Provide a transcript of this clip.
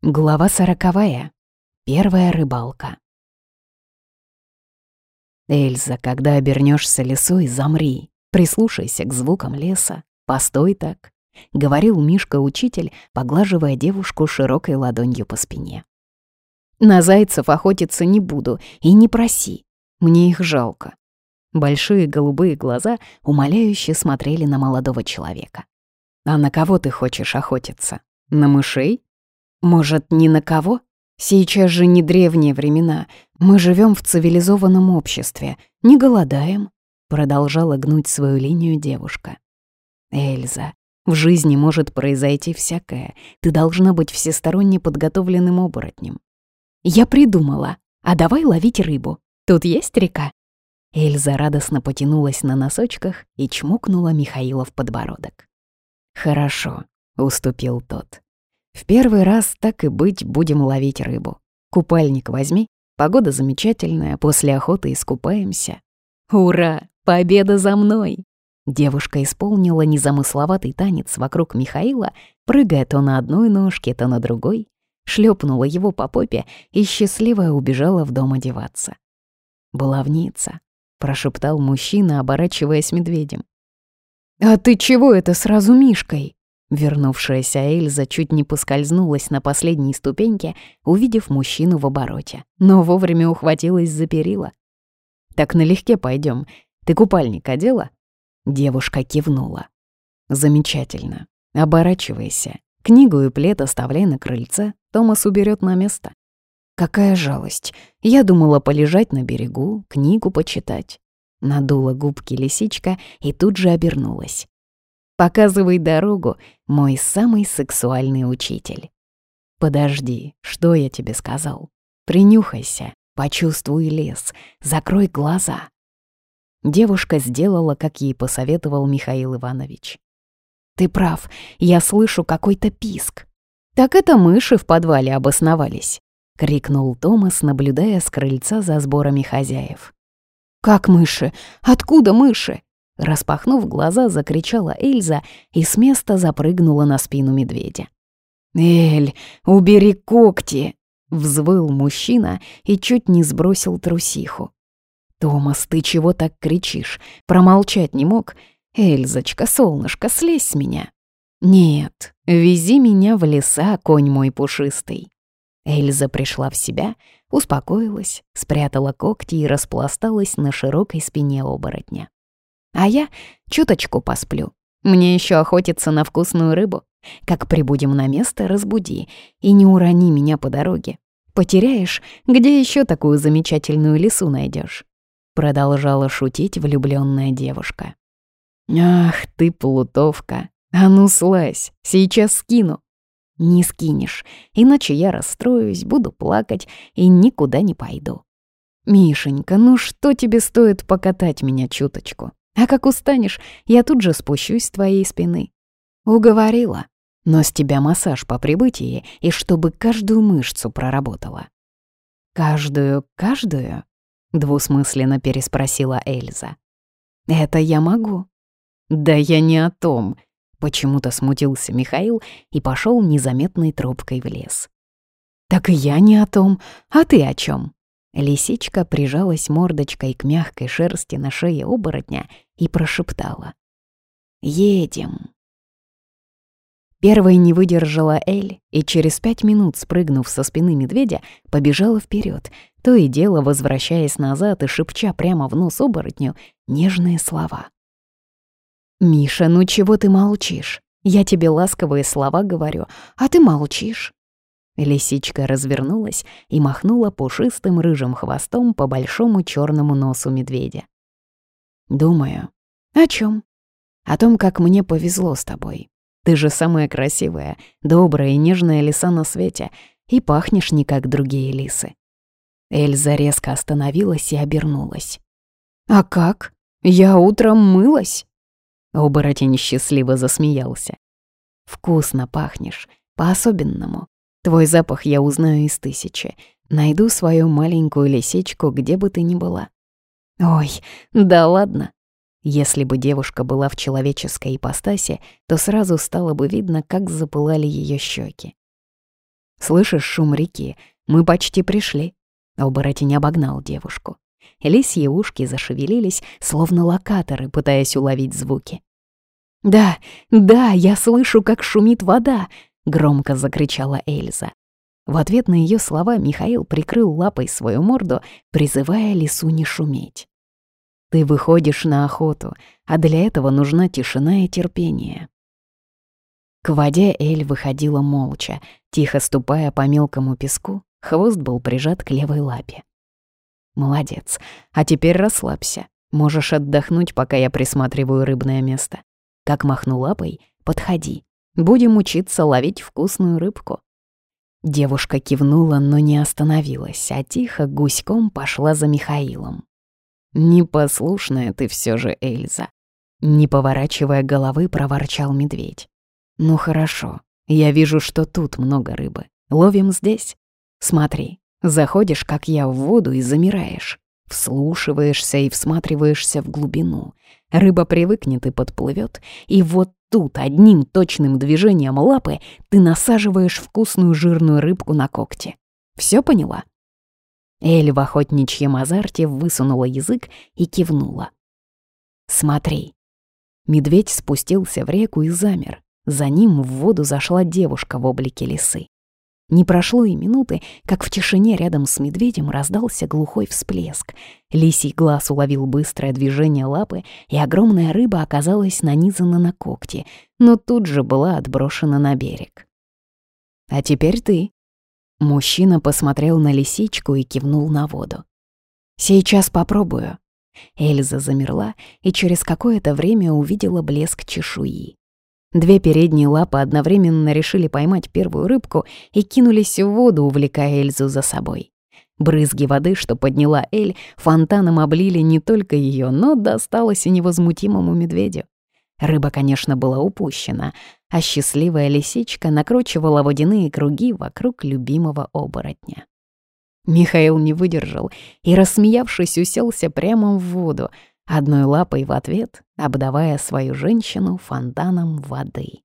Глава сороковая. Первая рыбалка. Эльза, когда обернешься лесой, замри, прислушайся к звукам леса, постой так, — говорил Мишка-учитель, поглаживая девушку широкой ладонью по спине. На зайцев охотиться не буду и не проси, мне их жалко. Большие голубые глаза умоляюще смотрели на молодого человека. «А на кого ты хочешь охотиться? На мышей?» Может, ни на кого? Сейчас же не древние времена. Мы живем в цивилизованном обществе, не голодаем. Продолжала гнуть свою линию девушка. Эльза, в жизни может произойти всякое. Ты должна быть всесторонне подготовленным оборотнем. Я придумала. А давай ловить рыбу. Тут есть река? Эльза радостно потянулась на носочках и чмокнула Михаила в подбородок. «Хорошо», — уступил тот. В первый раз, так и быть, будем ловить рыбу. Купальник возьми, погода замечательная, после охоты искупаемся. Ура! Победа за мной! Девушка исполнила незамысловатый танец вокруг Михаила, прыгая то на одной ножке, то на другой, шлепнула его по попе и счастливо убежала в дом одеваться. «Баловница», — прошептал мужчина, оборачиваясь медведем. «А ты чего это сразу Мишкой?» Вернувшаяся Эльза чуть не поскользнулась на последней ступеньке, увидев мужчину в обороте, но вовремя ухватилась за перила. «Так налегке пойдем. Ты купальник одела?» Девушка кивнула. «Замечательно. Оборачивайся. Книгу и плед оставляй на крыльце, Томас уберет на место». «Какая жалость. Я думала полежать на берегу, книгу почитать». Надула губки лисичка и тут же обернулась. Показывай дорогу, мой самый сексуальный учитель. Подожди, что я тебе сказал? Принюхайся, почувствуй лес, закрой глаза. Девушка сделала, как ей посоветовал Михаил Иванович. Ты прав, я слышу какой-то писк. Так это мыши в подвале обосновались, крикнул Томас, наблюдая с крыльца за сборами хозяев. Как мыши? Откуда мыши? Распахнув глаза, закричала Эльза и с места запрыгнула на спину медведя. «Эль, убери когти!» — взвыл мужчина и чуть не сбросил трусиху. «Томас, ты чего так кричишь? Промолчать не мог? Эльзочка, солнышко, слезь с меня!» «Нет, вези меня в леса, конь мой пушистый!» Эльза пришла в себя, успокоилась, спрятала когти и распласталась на широкой спине оборотня. А я чуточку посплю. Мне еще охотиться на вкусную рыбу. Как прибудем на место, разбуди и не урони меня по дороге. Потеряешь, где еще такую замечательную лесу найдешь? Продолжала шутить влюбленная девушка. Ах ты, плутовка, а ну слазь, сейчас скину. Не скинешь, иначе я расстроюсь, буду плакать и никуда не пойду. Мишенька, ну что тебе стоит покатать меня чуточку? А как устанешь, я тут же спущусь с твоей спины. Уговорила. Но с тебя массаж по прибытии, и чтобы каждую мышцу проработала. «Каждую, каждую?» — двусмысленно переспросила Эльза. «Это я могу». «Да я не о том», — почему-то смутился Михаил и пошел незаметной тропкой в лес. «Так и я не о том, а ты о чем? Лисичка прижалась мордочкой к мягкой шерсти на шее оборотня и прошептала. «Едем». Первой не выдержала Эль и через пять минут, спрыгнув со спины медведя, побежала вперед, то и дело возвращаясь назад и шепча прямо в нос оборотню нежные слова. «Миша, ну чего ты молчишь? Я тебе ласковые слова говорю, а ты молчишь». Лисичка развернулась и махнула пушистым рыжим хвостом по большому черному носу медведя. «Думаю. О чем? О том, как мне повезло с тобой. Ты же самая красивая, добрая и нежная лиса на свете, и пахнешь не как другие лисы». Эльза резко остановилась и обернулась. «А как? Я утром мылась?» Оборотень счастливо засмеялся. «Вкусно пахнешь, по-особенному. Твой запах я узнаю из тысячи. Найду свою маленькую лисичку, где бы ты ни была. Ой, да ладно. Если бы девушка была в человеческой ипостаси, то сразу стало бы видно, как запылали ее щеки. «Слышишь шум реки? Мы почти пришли». Оборотень обогнал девушку. Лисьи ушки зашевелились, словно локаторы, пытаясь уловить звуки. «Да, да, я слышу, как шумит вода!» — громко закричала Эльза. В ответ на ее слова Михаил прикрыл лапой свою морду, призывая лису не шуметь. «Ты выходишь на охоту, а для этого нужна тишина и терпение». К воде Эль выходила молча, тихо ступая по мелкому песку, хвост был прижат к левой лапе. «Молодец, а теперь расслабься, можешь отдохнуть, пока я присматриваю рыбное место. Как махну лапой, подходи. Будем учиться ловить вкусную рыбку». Девушка кивнула, но не остановилась, а тихо гуськом пошла за Михаилом. «Непослушная ты все же, Эльза!» Не поворачивая головы, проворчал медведь. «Ну хорошо, я вижу, что тут много рыбы. Ловим здесь. Смотри, заходишь, как я, в воду и замираешь. Вслушиваешься и всматриваешься в глубину. Рыба привыкнет и подплывет, и вот тут одним точным движением лапы ты насаживаешь вкусную жирную рыбку на когти. Все поняла? Эль в охотничьем азарте высунула язык и кивнула. «Смотри». Медведь спустился в реку и замер. За ним в воду зашла девушка в облике лисы. Не прошло и минуты, как в тишине рядом с медведем раздался глухой всплеск. Лисий глаз уловил быстрое движение лапы, и огромная рыба оказалась нанизана на когти, но тут же была отброшена на берег. «А теперь ты». Мужчина посмотрел на лисичку и кивнул на воду. «Сейчас попробую». Эльза замерла и через какое-то время увидела блеск чешуи. Две передние лапы одновременно решили поймать первую рыбку и кинулись в воду, увлекая Эльзу за собой. Брызги воды, что подняла Эль, фонтаном облили не только ее, но досталось и невозмутимому медведю. Рыба, конечно, была упущена, а счастливая лисичка накручивала водяные круги вокруг любимого оборотня. Михаил не выдержал и, рассмеявшись, уселся прямо в воду, одной лапой в ответ, обдавая свою женщину фонтаном воды.